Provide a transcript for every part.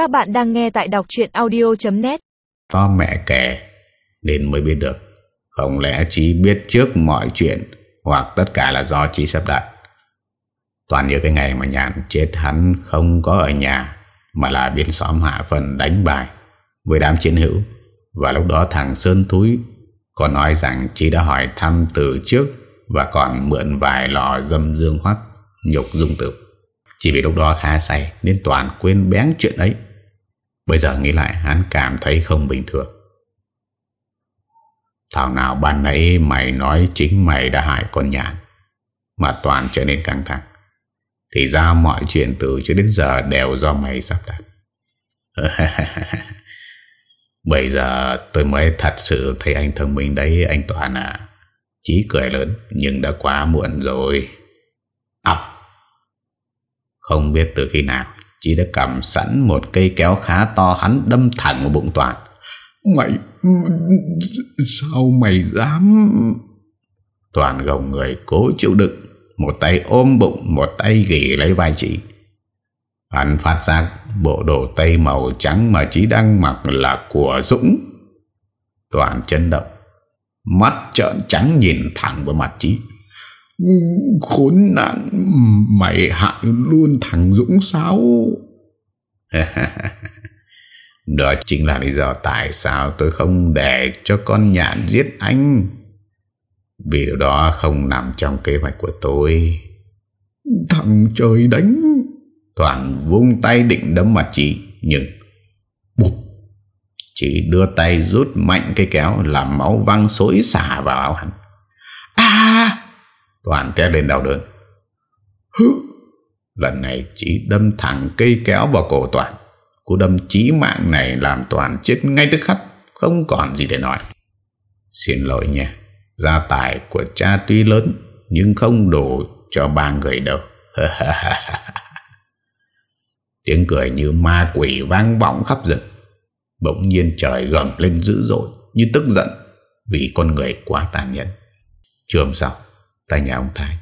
Các bạn đang nghe tại đọc chuyện audio.net to mẹ kể, Nên mới biết được. Không lẽ Chí biết trước mọi chuyện, Hoặc tất cả là do Chí sắp đặt? Toàn nhớ cái ngày mà nhàn chết hắn không có ở nhà, Mà là bên xóm hạ phần đánh bài Với đám chiến hữu. Và lúc đó thằng Sơn Thúi Còn nói rằng Chí đã hỏi thăm từ trước Và còn mượn vài lò dâm dương hoắc Nhục dung tử. Chỉ vì lúc đó khá say, Nên Toàn quên bén chuyện ấy. Bây giờ nghĩ lại, hắn cảm thấy không bình thường. Thảo nào ban nãy mày nói chính mày đã hại con nhạn Mà Toàn trở nên căng thẳng. Thì ra mọi chuyện từ trước đến giờ đều do mày sắp đặt. Bây giờ tôi mới thật sự thấy anh thông minh đấy, anh Toàn à. Chí cười lớn, nhưng đã quá muộn rồi. Ập Không biết từ khi nào Chí đã cầm sẵn một cây kéo khá to hắn đâm thẳng vào bụng Toàn. Mày Sao mày dám? Toàn gồng người cố chịu đựng Một tay ôm bụng Một tay ghi lấy vai chị. Hắn phát giác Bộ đồ tây màu trắng mà chị đang mặc là của Dũng. Toàn chân động Mắt trợn trắng nhìn thẳng vào mặt chị Khốn nạn Mày hại luôn thằng Dũng sao Đó chính là lý do tại sao tôi không để cho con nhạn giết anh. Vì điều đó không nằm trong kế hoạch của tôi. Thằng trời đánh. Toàn vung tay định đấm mặt chị, nhưng bụp. Chị đưa tay rút mạnh cây kéo làm máu văng xối xả vào áo hắn. À! Toàn té lên đau đớn. Hứ! Lần này chỉ đâm thẳng cây kéo vào cổ Toàn. Cú đâm chí mạng này làm Toàn chết ngay tức khắc, Không còn gì để nói Xin lỗi nha, Gia tài của cha tuy lớn, Nhưng không đủ cho ba người đâu Tiếng cười như ma quỷ vang vọng khắp rừng Bỗng nhiên trời gầm lên dữ dội, Như tức giận, Vì con người quá tàn nhẫn Trường sau Tại nhà ông Thái.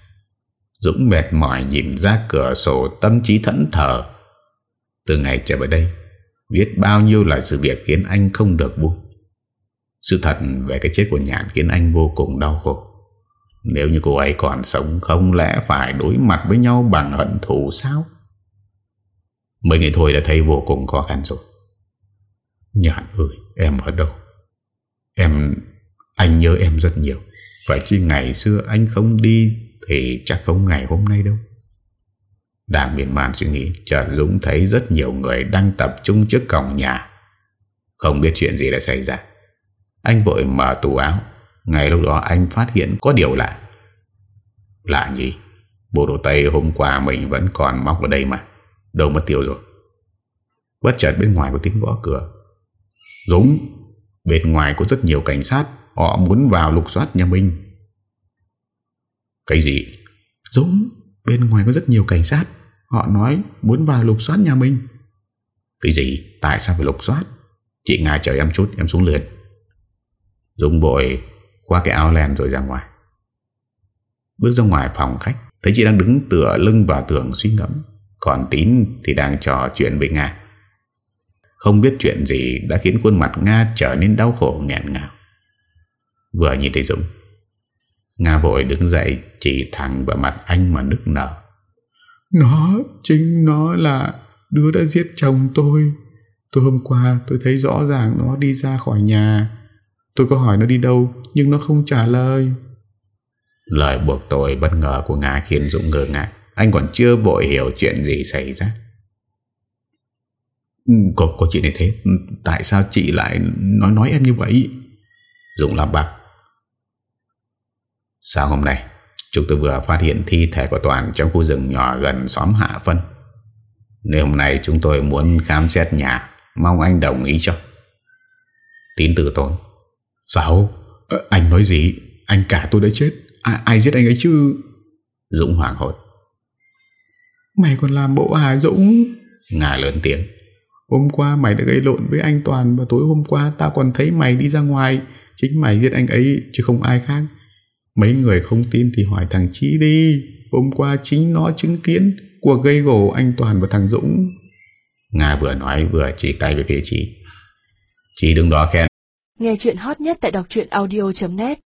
Dũng mệt mỏi nhìn ra cửa sổ Tâm trí thẫn thờ. Từ ngày trở về đây, Biết bao nhiêu là sự việc khiến anh không được vui Sự thật về cái chết của Nhạn khiến anh vô cùng đau khổ. Nếu như cô ấy còn sống, Không lẽ phải đối mặt với nhau bằng hận thù sao? Mấy ngày thôi đã thấy vô cùng khó khăn rồi. Nhạn ơi, em ở đâu? Em, Anh nhớ em rất nhiều. Phải chi ngày xưa anh không đi Thì chắc không ngày hôm nay đâu. Đang miền man suy nghĩ, Chợt Dũng thấy rất nhiều người đang tập trung trước cổng nhà. Không biết chuyện gì đã xảy ra. Anh vội mở tủ áo. Ngay lúc đó anh phát hiện có điều lạ. Lạ gì Bộ đồ Tây hôm qua mình vẫn còn móc ở đây mà. Đâu mất tiêu rồi. Bất chợt bên ngoài có tiếng gõ cửa. Dũng, Bên ngoài có rất nhiều cảnh sát. Họ muốn vào lục soát nhà mình. Cái gì? Dũng, Bên ngoài có rất nhiều cảnh sát. Họ nói muốn vào lục soát nhà mình. Cái gì? Tại sao phải lục soát? Chị Nga chờ em chút, em xuống liền dũng bội qua cái áo len rồi ra ngoài. Bước ra ngoài phòng khách, Thấy chị đang đứng tựa lưng vào tường suy ngẫm. Còn Tín thì đang trò chuyện với Nga. Không biết chuyện gì Đã khiến khuôn mặt Nga trở nên đau khổ nghẹn ngào. Vừa nhìn thấy Dũng Nga vội đứng dậy Chỉ thẳng vào mặt anh mà nức nở. Nó Chính nó là Đứa đã giết chồng tôi. Tôi hôm qua tôi thấy rõ ràng nó đi ra khỏi nhà. Tôi có hỏi nó đi đâu Nhưng nó không trả lời. Lời buộc tội bất ngờ của Nga khiến Dũng ngờ ngại Anh còn chưa vội hiểu chuyện gì xảy ra. Ừ, Có, có chuyện này thế. Tại sao chị lại nói nói em như vậy? Dũng làm bạc Sao hôm nay Chúng tôi vừa phát hiện thi thể của Toàn Trong khu rừng nhỏ gần xóm Hạ Phân Nếu hôm nay chúng tôi muốn khám xét nhà Mong anh đồng ý cho. Tín từ tôi Sao? À, Anh nói gì? Anh cả tôi đã chết. À, Ai giết anh ấy chứ? Dũng hoàng hốt. Mày còn làm bộ hả Dũng? Ngài lớn tiếng. Hôm qua mày đã gây lộn với anh Toàn Và tối hôm qua tao còn thấy mày đi ra ngoài. Chính mày giết anh ấy chứ không ai khác Mấy người không tin thì hỏi thằng Chí đi. Hôm qua chính nó chứng kiến Cuộc gây gổ anh Toàn và thằng Dũng. Nga vừa nói vừa chỉ tay về phía chị Chị đứng đó khen. Nghe chuyện hot nhất tại đọc audio.net